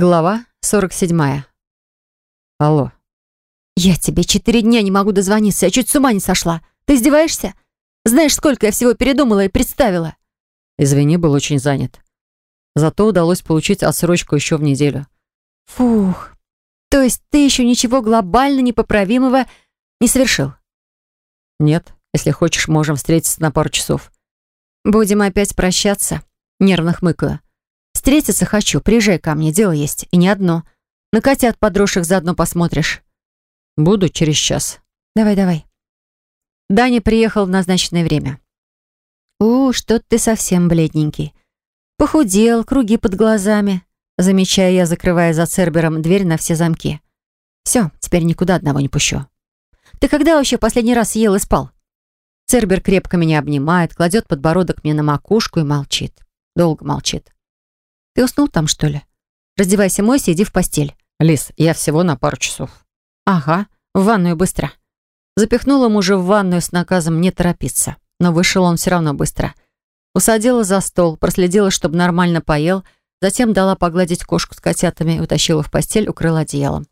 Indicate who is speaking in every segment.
Speaker 1: Глава 47. Алло.
Speaker 2: «Я тебе четыре дня не могу дозвониться, я чуть с ума не сошла. Ты издеваешься? Знаешь, сколько я всего передумала и представила?»
Speaker 1: Извини, был очень занят. Зато удалось получить отсрочку еще в неделю.
Speaker 2: «Фух. То есть ты еще ничего глобально непоправимого не совершил?»
Speaker 1: Нет, если хочешь, можем встретиться на пару часов.
Speaker 2: «Будем опять прощаться?» Нервно хмыкаю. «Встретиться хочу, приезжай ко мне, дело есть, и не одно. На котят подросших заодно посмотришь».
Speaker 1: Буду через час.
Speaker 2: Давай, давай. Даня приехал в назначенное время. «У, что ты совсем бледненький. Похудел, круги под глазами», замечая я, закрывая за Цербером дверь на все замки. «Все, теперь никуда одного не пущу». «Ты когда вообще последний раз ел и спал?» Цербер крепко меня обнимает, кладет подбородок мне на макушку и молчит. Долго молчит. «Ты уснул там, что ли? Раздевайся, мойся, иди в постель».
Speaker 1: Лис, я всего на пару часов.
Speaker 2: «Ага, в ванную быстро». Запихнула мужа в ванную с наказом не торопиться. Но вышел он все равно быстро. Усадила за стол, проследила, чтобы нормально поел, затем дала погладить кошку с котятами, утащила в постель, укрыла одеялом.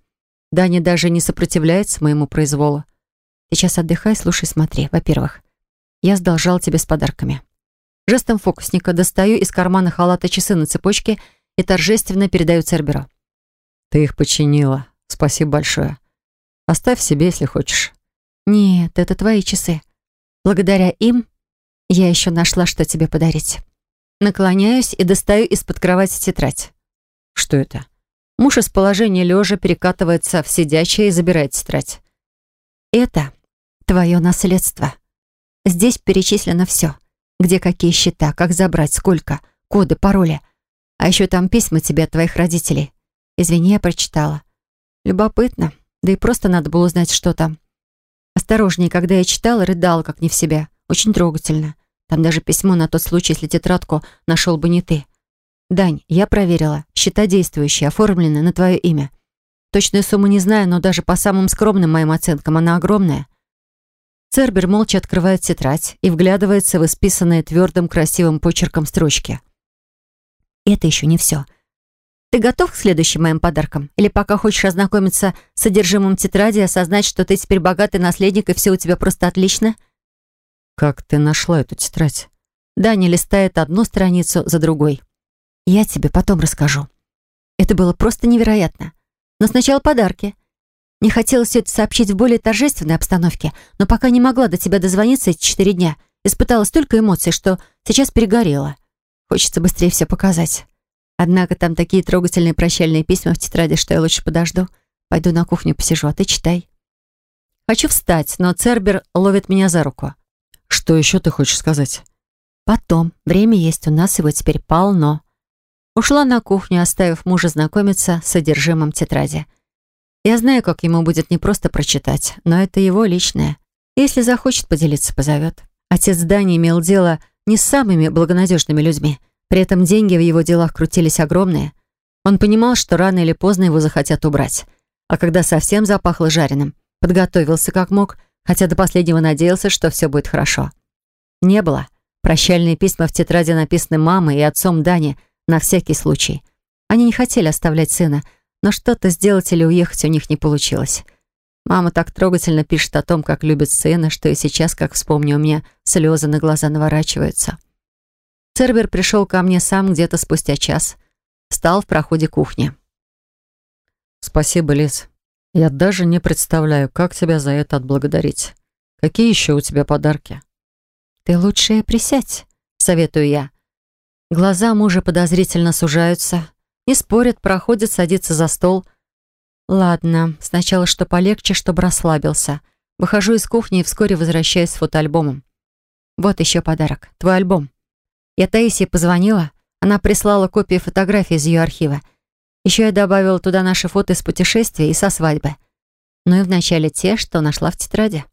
Speaker 2: Даня даже не сопротивляется моему произволу. Сейчас отдыхай, слушай, смотри. Во-первых, я сдолжал тебе с подарками. Жестом фокусника достаю из кармана халата часы на цепочке и торжественно передаю Церберу.
Speaker 1: Ты их починила. Спасибо большое. Оставь себе, если хочешь.
Speaker 2: Нет, это твои часы. Благодаря им я еще нашла, что тебе подарить. Наклоняюсь и достаю из-под кровати тетрадь.
Speaker 1: Что это?
Speaker 2: Муж из положения лежа перекатывается в сидячее и забирает тетрадь. Это твое наследство. Здесь перечислено все. Где какие счета, как забрать, сколько, коды, пароли. А еще там письма тебе от твоих родителей. Извини, я прочитала. Любопытно. Да и просто надо было узнать, что там. Осторожнее, когда я читала, рыдала, как не в себя. Очень трогательно. Там даже письмо на тот случай, если тетрадку нашел бы не ты. Дань, я проверила. Счета действующие, оформлены на твое имя. Точную сумму не знаю, но даже по самым скромным моим оценкам она огромная. Цербер молча открывает тетрадь и вглядывается в исписанные твердым красивым почерком строчки. Это еще не все. Ты готов к следующим моим подаркам? Или пока хочешь ознакомиться с содержимым тетради и осознать, что ты теперь богатый наследник и все у тебя просто отлично?
Speaker 1: Как ты нашла эту тетрадь?
Speaker 2: Даня листает одну страницу за другой. Я тебе потом расскажу. Это было просто невероятно. Но сначала подарки. Не хотелось все это сообщить в более торжественной обстановке, но пока не могла до тебя дозвониться эти четыре дня, испытала столько эмоций, что сейчас перегорела. Хочется быстрее все показать. Однако там такие трогательные прощальные письма в тетради, что я лучше подожду. Пойду на кухню посижу, а ты читай. Хочу встать, но Цербер ловит меня за руку.
Speaker 1: Что еще ты хочешь сказать?
Speaker 2: Потом. Время есть, у нас его теперь полно. Ушла на кухню, оставив мужа знакомиться с содержимым тетради. Я знаю, как ему будет не просто прочитать, но это его личное. Если захочет поделиться, позовет. Отец Дани имел дело не с самыми благонадежными людьми. При этом деньги в его делах крутились огромные. Он понимал, что рано или поздно его захотят убрать. А когда совсем запахло жареным, подготовился как мог, хотя до последнего надеялся, что все будет хорошо. Не было. Прощальные письма в тетради написаны мамой и отцом Дани на всякий случай. Они не хотели оставлять сына, но что-то сделать или уехать у них не получилось. Мама так трогательно пишет о том, как любит сына, что и сейчас, как вспомню, у меня слезы на глаза наворачиваются. Цербер пришел ко мне сам где-то спустя час. Встал в проходе кухни.
Speaker 1: «Спасибо, Лиз. Я даже не представляю, как тебя за это отблагодарить. Какие еще у тебя подарки?»
Speaker 2: «Ты лучше присядь», — советую я. Глаза мужа подозрительно сужаются. Не спорят, проходит, садится за стол. Ладно, сначала что полегче, чтобы расслабился. Выхожу из кухни и вскоре возвращаюсь с фотоальбомом. Вот еще подарок. Твой альбом. Я Таисии позвонила. Она прислала копии фотографий из ее архива. Еще я добавила туда наши фото из путешествия и со свадьбы. Ну и вначале те, что нашла в тетради.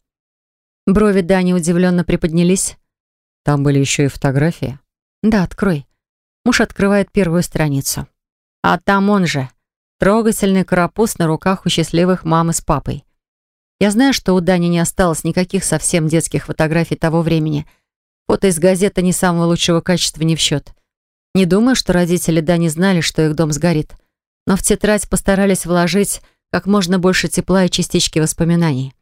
Speaker 2: Брови Дани удивленно приподнялись.
Speaker 1: Там были еще и фотографии?
Speaker 2: Да, открой. Муж открывает первую страницу. А там он же. Трогательный карапуз на руках у счастливых мамы с папой. Я знаю, что у Дани не осталось никаких совсем детских фотографий того времени — Фото из газеты не самого лучшего качества не в счет. Не думаю, что родители Дани знали, что их дом сгорит. но в тетрадь постарались вложить как можно больше тепла и частички воспоминаний.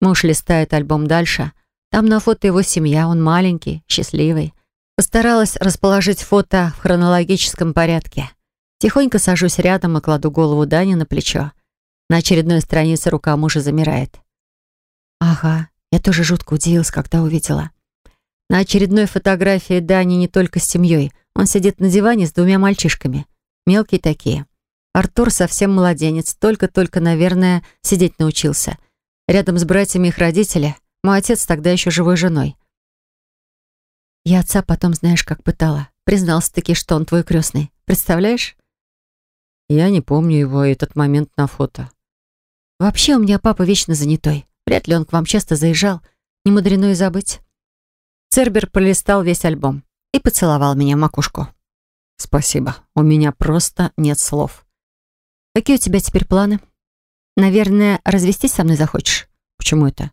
Speaker 2: Муж листает альбом дальше. Там на фото его семья, он маленький, счастливый. Постаралась расположить фото в хронологическом порядке. Тихонько сажусь рядом и кладу голову Дани на плечо. На очередной странице рука мужа замирает. Ага, я тоже жутко удивилась, когда увидела. На очередной фотографии Дани не только с семьей. Он сидит на диване с двумя мальчишками. Мелкие такие. Артур совсем младенец, только-только, наверное, сидеть научился. Рядом с братьями их родители. Мой отец тогда еще живой женой. Я отца потом, знаешь, как пытала. Признался-таки, что он твой крестный. Представляешь?
Speaker 1: Я не помню его этот момент на фото.
Speaker 2: Вообще у меня папа вечно занятой. Вряд ли он к вам часто заезжал. Не мудрено и забыть. Цербер пролистал весь альбом и поцеловал меня в макушку.
Speaker 1: Спасибо. У меня просто нет слов.
Speaker 2: Какие у тебя теперь планы? Наверное, развестись со мной захочешь?
Speaker 1: Почему это?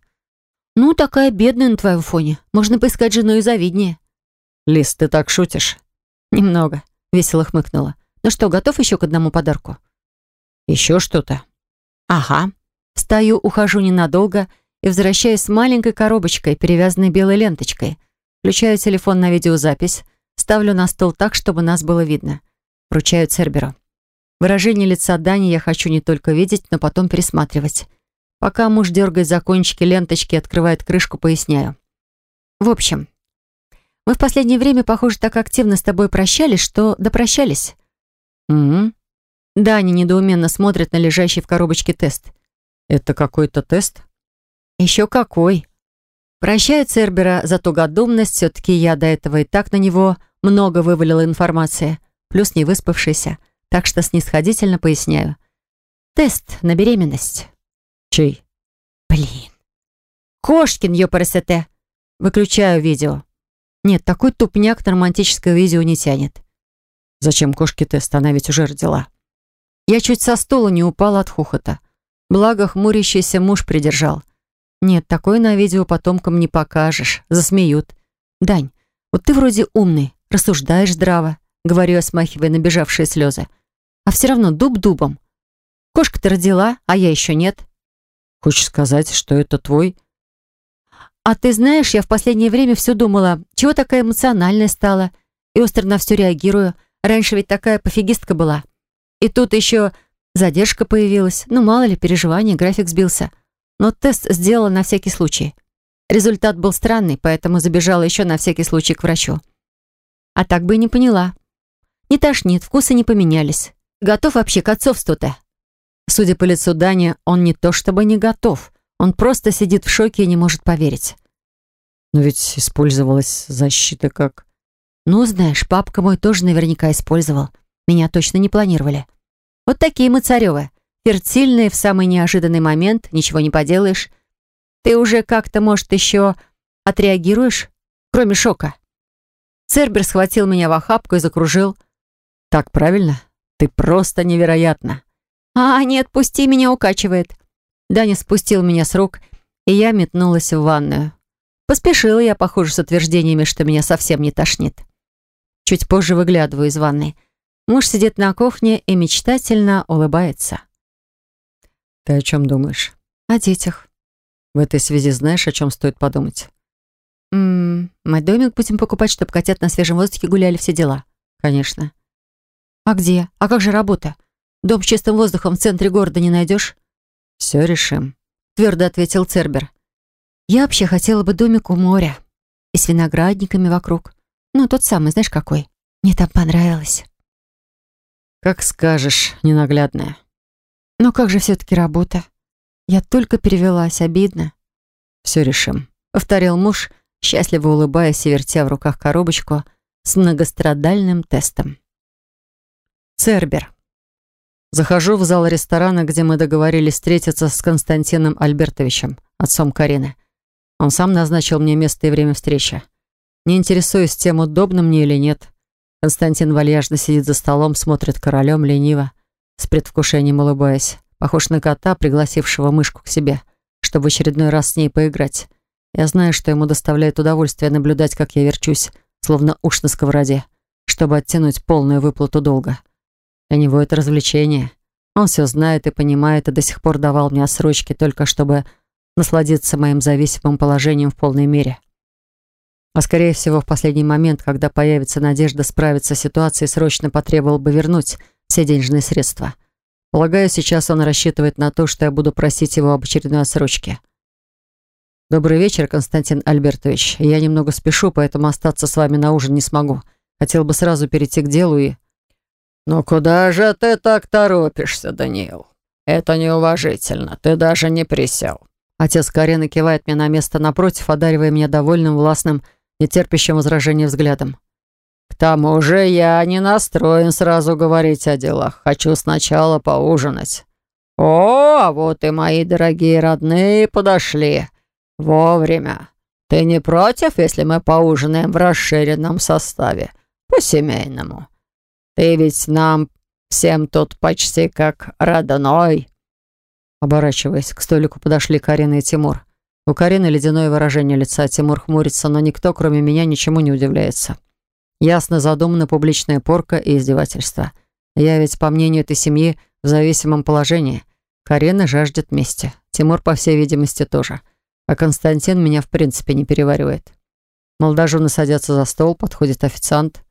Speaker 2: Ну, такая бедная на твоем фоне. Можно поискать жену и завиднее.
Speaker 1: Лиз, ты так шутишь?
Speaker 2: Немного. Весело хмыкнула. Ну что, готов еще к одному подарку?
Speaker 1: Еще что-то?
Speaker 2: Ага. Встаю, ухожу ненадолго и возвращаюсь с маленькой коробочкой, перевязанной белой ленточкой. Включаю телефон на видеозапись, ставлю на стол так, чтобы нас было видно. Вручаю Церберу. Выражение лица Дани я хочу не только видеть, но потом пересматривать. Пока муж дергает за кончики ленточки и открывает крышку, поясняю. В общем, мы в последнее время, похоже, так активно с тобой прощались, что допрощались.
Speaker 1: Угу.
Speaker 2: Даня недоуменно смотрит на лежащий в коробочке тест.
Speaker 1: Это какой-то тест?
Speaker 2: Еще какой. Прощаю Цербера за тугодумность, все-таки я до этого и так на него много вывалила информации, плюс не выспавшийся так что снисходительно поясняю. Тест на беременность.
Speaker 1: Чей?
Speaker 2: Блин. Кошкин, ёпарасете. Выключаю видео. Нет, такой тупняк на романтическое видео не тянет.
Speaker 1: Зачем кошке тест? Она ведь уже родила.
Speaker 2: Я чуть со стула не упала от хохота. Благо, хмурящийся муж придержал. Нет, такое на видео потомкам не покажешь. Засмеют. Дань, вот ты вроде умный, рассуждаешь здраво, говорю я, смахивая набежавшие слезы. А все равно дуб дубом. Кошка-то родила, а я еще нет.
Speaker 1: Хочешь сказать, что это твой?
Speaker 2: А ты знаешь, я в последнее время все думала, чего такая эмоциональная стала, и остро на все реагирую. Раньше ведь такая пофигистка была. И тут еще задержка появилась. Ну, мало ли, переживания, график сбился. Но тест сделала на всякий случай. Результат был странный, поэтому забежала еще на всякий случай к врачу. А так бы и не поняла. Не тошнит, вкусы не поменялись. Готов вообще к отцовству-то?» Судя по лицу Дани, он не то чтобы не готов. Он просто сидит в шоке и не может поверить.
Speaker 1: Но ведь использовалась защита как...
Speaker 2: Ну, знаешь, папка мой тоже наверняка использовал. Меня точно не планировали. Вот такие мы царевы. Фертильные в самый неожиданный момент, ничего не поделаешь. Ты уже как-то, может, еще отреагируешь, кроме шока? Цербер схватил меня в охапку и закружил.
Speaker 1: «Так правильно?» Ты просто невероятна.
Speaker 2: А, нет, пусти, меня укачивает. Даня спустил меня с рук, и я метнулась в ванную. Поспешила я, похоже, с утверждениями, что меня совсем не тошнит. Чуть позже выглядываю из ванной. Муж сидит на кухне и мечтательно улыбается.
Speaker 1: Ты о чем думаешь?
Speaker 2: О детях.
Speaker 1: В этой связи знаешь, о чем стоит подумать?
Speaker 2: Ммм, мы домик будем покупать, чтобы котят на свежем воздухе гуляли все дела.
Speaker 1: Конечно.
Speaker 2: «А где? А как же работа? Дом с чистым воздухом в центре города не найдешь?»
Speaker 1: «Все решим», —
Speaker 2: твердо ответил Цербер. «Я вообще хотела бы домик у моря и с виноградниками вокруг. Ну, тот самый, знаешь, какой. Мне там понравилось».
Speaker 1: «Как скажешь, ненаглядная».
Speaker 2: «Но как же все-таки работа? Я только перевелась, обидно».
Speaker 1: «Все решим», —
Speaker 2: повторил муж, счастливо улыбаясь и вертя в руках коробочку с многострадальным тестом.
Speaker 1: Цербер. Захожу в зал ресторана, где мы договорились встретиться с Константином Альбертовичем, отцом Карины. Он сам назначил мне место и время встречи. Не интересуюсь тем, удобно мне или нет. Константин вальяжно сидит за столом, смотрит королем лениво, с предвкушением улыбаясь. Похож на кота, пригласившего мышку к себе, чтобы в очередной раз с ней поиграть. Я знаю, что ему доставляет удовольствие наблюдать, как я верчусь, словно уж на сковороде, чтобы оттянуть полную выплату долга. Для него это развлечение. Он все знает и понимает, и до сих пор давал мне отсрочки, только чтобы насладиться моим зависимым положением в полной мере. А скорее всего, в последний момент, когда появится надежда справиться с ситуацией, срочно потребовал бы вернуть все денежные средства. Полагаю, сейчас он рассчитывает на то, что я буду просить его об очередной отсрочке. «Добрый вечер, Константин Альбертович. Я немного спешу, поэтому остаться с вами на ужин не смогу. Хотел бы сразу перейти к делу и...»
Speaker 3: «Ну куда же ты так торопишься, Даниил? Это неуважительно. Ты даже не присел».
Speaker 1: Отец Карины кивает мне на место напротив, одаривая меня довольным, властным, нетерпящим возражения взглядом.
Speaker 3: «К тому же я не настроен сразу говорить о делах. Хочу сначала поужинать». «О, а вот и мои дорогие родные подошли. Вовремя. Ты не против, если мы поужинаем в расширенном составе? По-семейному. Ты ведь нам всем тут почти как родной».
Speaker 1: Оборачиваясь, к столику подошли Карина и Тимур. У Карины ледяное выражение лица, Тимур хмурится, но никто, кроме меня, ничему не удивляется. Ясно задумана публичная порка и издевательство. Я ведь, по мнению этой семьи, в зависимом положении. Карина жаждет мести. Тимур, по всей видимости, тоже. А Константин меня, в принципе, не переваривает. Молодожены садятся за стол, подходит официант.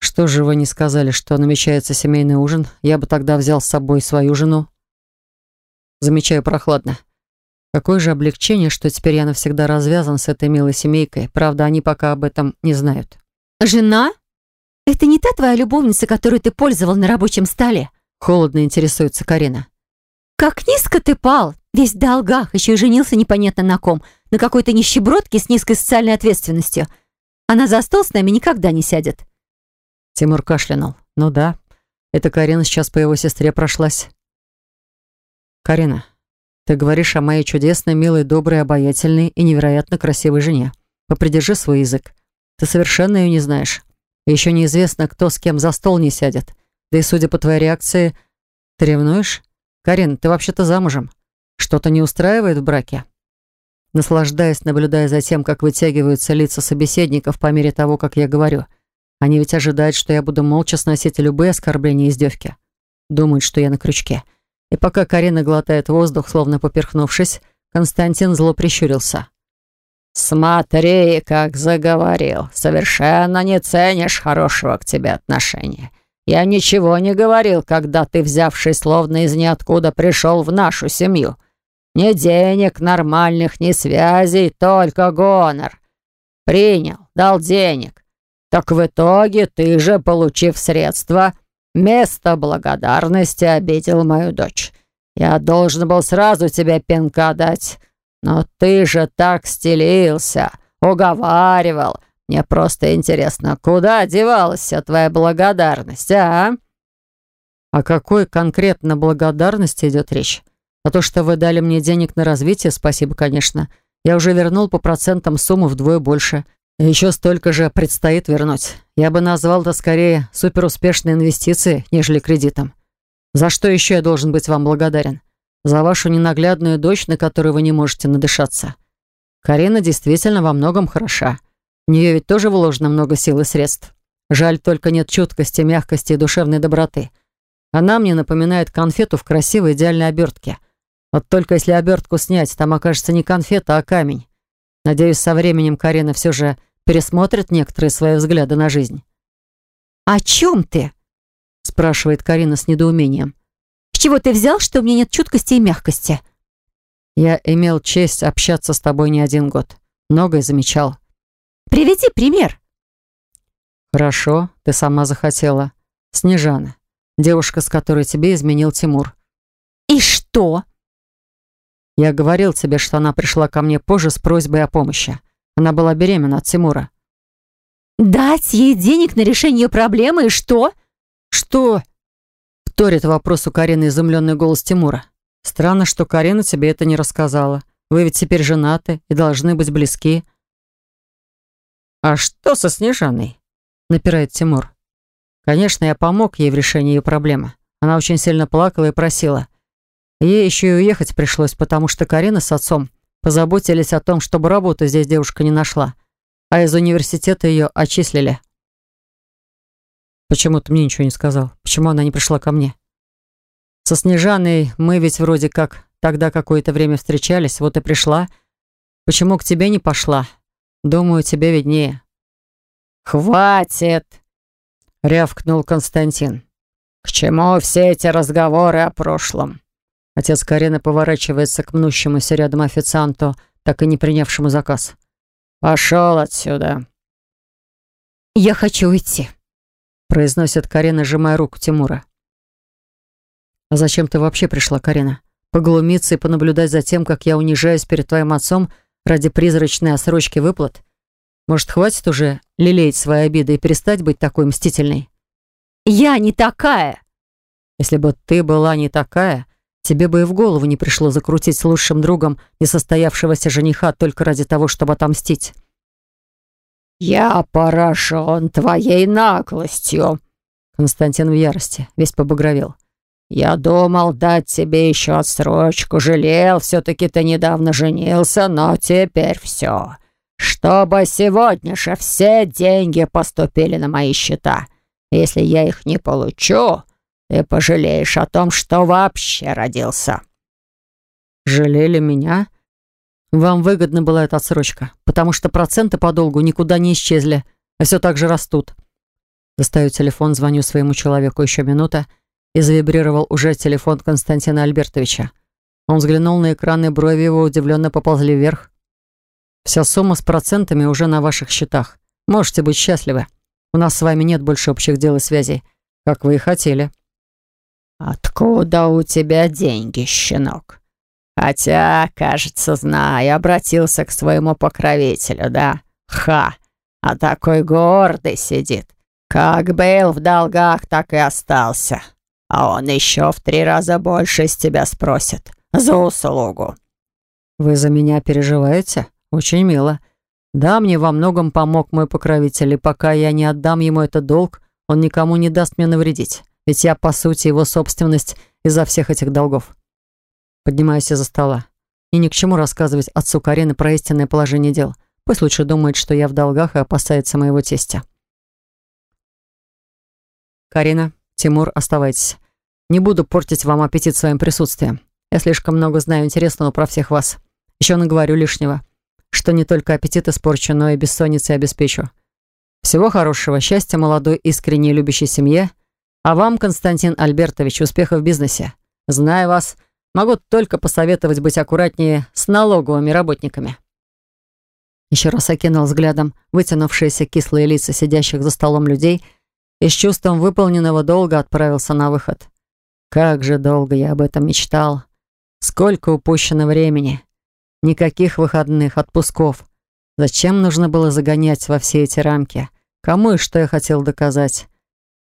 Speaker 1: «Что же вы не сказали, что намечается семейный ужин? Я бы тогда взял с собой свою жену». Замечаю прохладно. Какое же облегчение, что теперь я навсегда развязан с этой милой семейкой. Правда, они пока об этом не знают.
Speaker 2: «Жена? Это не та твоя любовница, которую ты пользовал на рабочем столе?»
Speaker 1: Холодно интересуется Карина.
Speaker 2: «Как низко ты пал! Весь в долгах, еще и женился непонятно на ком, на какой-то нищебродке с низкой социальной ответственностью. Она за стол с нами никогда не сядет».
Speaker 1: Тимур кашлянул. «Ну да, эта Карина сейчас по его сестре прошлась». «Карина, ты говоришь о моей чудесной, милой, доброй, обаятельной и невероятно красивой жене. Попридержи свой язык. Ты совершенно ее не знаешь. Еще неизвестно, кто с кем за стол не сядет. Да и судя по твоей реакции, ты ревнуешь? Карин, ты вообще-то замужем. Что-то не устраивает в браке?» Наслаждаясь, наблюдая за тем, как вытягиваются лица собеседников по мере того, как я говорю. Они ведь ожидают, что я буду молча сносить любые оскорбления и издевки. Думают, что я на крючке. И пока Карина глотает воздух, словно поперхнувшись, Константин зло прищурился.
Speaker 3: «Смотри, как заговорил. Совершенно не ценишь хорошего к тебе отношения. Я ничего не говорил, когда ты, взявший словно из ниоткуда, пришел в нашу семью. Ни денег нормальных, ни связей, только гонор. Принял, дал денег. Так в итоге ты же, получив средства, вместо благодарности обидел мою дочь. Я должен был сразу тебе пинка дать, но ты же так стелился, уговаривал, мне просто интересно, куда девалась вся твоя благодарность, а?»
Speaker 1: «О какой конкретно благодарности идет речь? А то, что вы дали мне денег на развитие, спасибо, конечно. Я уже вернул по процентам сумму вдвое больше. Еще столько же предстоит вернуть. Я бы назвал это скорее суперуспешной инвестицией, нежели кредитом. За что еще я должен быть вам благодарен? За вашу ненаглядную дочь, на которую вы не можете надышаться. Карина действительно во многом хороша. В нее ведь тоже вложено много сил и средств. Жаль, только нет чуткости, мягкости и душевной доброты. Она мне напоминает конфету в красивой идеальной обертке. Вот только если обертку снять, там окажется не конфета, а камень. Надеюсь, со временем Карина все же пересмотрит некоторые свои взгляды на жизнь.
Speaker 2: «О чем ты?»
Speaker 1: спрашивает Карина с недоумением.
Speaker 2: «С чего ты взял, что у меня нет чуткости и мягкости?»
Speaker 1: «Я имел честь общаться с тобой не один год. Многое замечал.
Speaker 2: Приведи пример».
Speaker 1: «Хорошо, ты сама захотела. Снежана, девушка, с которой тебе изменил Тимур».
Speaker 2: «И что?»
Speaker 1: «Я говорил тебе, что она пришла ко мне позже с просьбой о помощи. Она была беременна от Тимура».
Speaker 2: «Дать ей денег на решение проблемы и что?»
Speaker 1: «Что?» — вторит вопросу Карины изумленный голос Тимура. «Странно, что Карина тебе это не рассказала. Вы ведь теперь женаты и должны быть близки».
Speaker 3: «А что со Снежаной?»
Speaker 1: — напирает Тимур. Конечно, я помог ей в решении ее проблемы. Она очень сильно плакала и просила. Ей еще и уехать пришлось, потому что Карина с отцом позаботились о том, чтобы работу здесь девушка не нашла, а из университета ее отчислили. Почему ты мне ничего не сказал? Почему она не пришла ко мне? Со Снежаной мы ведь вроде как тогда какое-то время встречались, вот и пришла. Почему к тебе не пошла? Думаю, тебе виднее.
Speaker 3: «Хватит!» — рявкнул Константин. «К чему все эти разговоры о прошлом?»
Speaker 1: Отец Карины поворачивается к мнущемуся рядом официанту, так и не принявшему заказ.
Speaker 3: «Пошел отсюда!»
Speaker 2: «Я хочу уйти», —
Speaker 1: произносит Карина, сжимая руку Тимура. «А зачем ты вообще пришла, Карина? Поглумиться и понаблюдать за тем, как я унижаюсь перед твоим отцом ради призрачной осрочки выплат? Может, хватит уже лелеять свои обиды и перестать быть такой мстительной?
Speaker 2: Я не такая.
Speaker 1: Если бы ты была не такая, тебе бы и в голову не пришло закрутить с лучшим другом несостоявшегося жениха только ради того, чтобы отомстить.
Speaker 3: «Я поражен твоей наглостью!»
Speaker 1: Константин в ярости, весь побагровел.
Speaker 3: «Я думал дать тебе еще отсрочку, жалел, все-таки ты недавно женился, но теперь все. Чтобы сегодня же все деньги поступили на мои счета. Если я их не получу, ты пожалеешь о том, что вообще родился».
Speaker 1: «Жалели меня?» «Вам выгодна была эта отсрочка, потому что проценты по долгу никуда не исчезли, а все так же растут». Достаю телефон, звоню своему человеку еще минута, и завибрировал уже телефон Константина Альбертовича. Он взглянул на экран, и брови его удивленно поползли вверх. «Вся сумма с процентами уже на ваших счетах. Можете быть счастливы. У нас с вами нет больше общих дел и связей, как вы и хотели».
Speaker 3: «Откуда у тебя деньги, щенок? Хотя, кажется, знаю, обратился к своему покровителю, да? Ха! А такой гордый сидит. Как был в долгах, так и остался. А он еще в три раза больше с тебя спросит. За услугу».
Speaker 1: «Вы за меня переживаете? Очень мило. Да, мне во многом помог мой покровитель, и пока я не отдам ему этот долг, он никому не даст мне навредить. Ведь я, по сути, его собственность из-за всех этих долгов». Поднимаюсь из-за стола. И ни к чему рассказывать отцу Карины про истинное положение дел. Пусть лучше думает, что я в долгах и опасается моего тестя. Карина, Тимур, оставайтесь. Не буду портить вам аппетит своим присутствием. Я слишком много знаю интересного про всех вас. Еще наговорю лишнего, что не только аппетит испорчу, но и бессонницей обеспечу. Всего хорошего, счастья молодой, искренней, любящей семье. А вам, Константин Альбертович, успехов в бизнесе. Зная вас, могу только посоветовать быть аккуратнее с налоговыми работниками. Еще раз окинул взглядом вытянувшиеся кислые лица сидящих за столом людей – и с чувством выполненного долга отправился на выход. Как же долго я об этом мечтал. Сколько упущено времени. Никаких выходных, отпусков. Зачем нужно было загонять во все эти рамки? Кому и что я хотел доказать?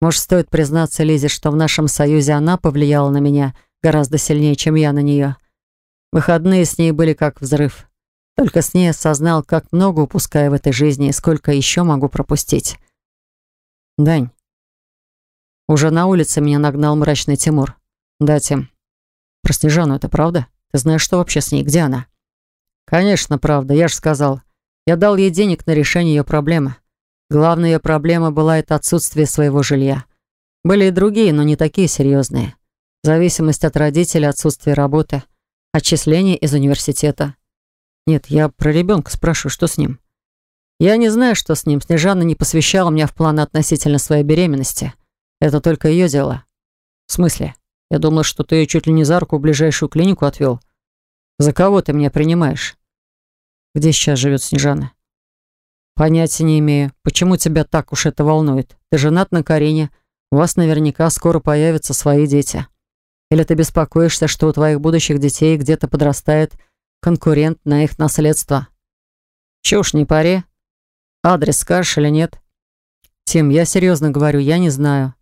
Speaker 1: Может, стоит признаться Лизе, что в нашем союзе она повлияла на меня гораздо сильнее, чем я на нее. Выходные с ней были как взрыв. Только с ней осознал, как много упускаю в этой жизни и сколько еще могу пропустить. «Дань, уже на улице меня нагнал мрачный Тимур. Да, Тим. Про Снежану это правда? Ты знаешь, что вообще с ней? Где она? Конечно, правда. Я же сказал. Я дал ей денег на решение ее проблемы. Главная ее проблема была это отсутствие своего жилья. Были и другие, но не такие серьезные. Зависимость от родителей, отсутствие работы, отчисление из университета. Нет, я про ребенка спрашиваю, что с ним. Я не знаю, что с ним. Снежана не посвящала меня в планы относительно своей беременности. Это только ее дело. В смысле? Я думал, что ты ее чуть ли не за руку в ближайшую клинику отвел. За кого ты меня принимаешь? Где сейчас живет Снежана? Понятия не имею. Почему тебя так уж это волнует? Ты женат на Карине. У вас наверняка скоро появятся свои дети. Или ты беспокоишься, что у твоих будущих детей где-то подрастает конкурент на их наследство? Чушь не пари. Адрес скажешь или нет? Тим, я серьезно говорю, я не знаю.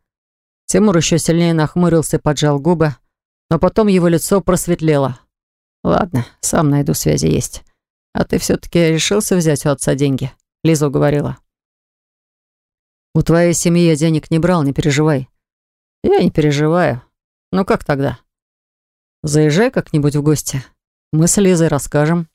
Speaker 1: Тимур еще сильнее нахмурился и поджал губы, но потом его лицо просветлело. «Ладно, сам найду, связи есть. А ты все-таки решился взять у отца деньги?» Лиза уговорила. «У твоей семьи я денег не брал, не переживай». «Я не переживаю. Ну как тогда?» «Заезжай как-нибудь в гости. Мы с Лизой расскажем».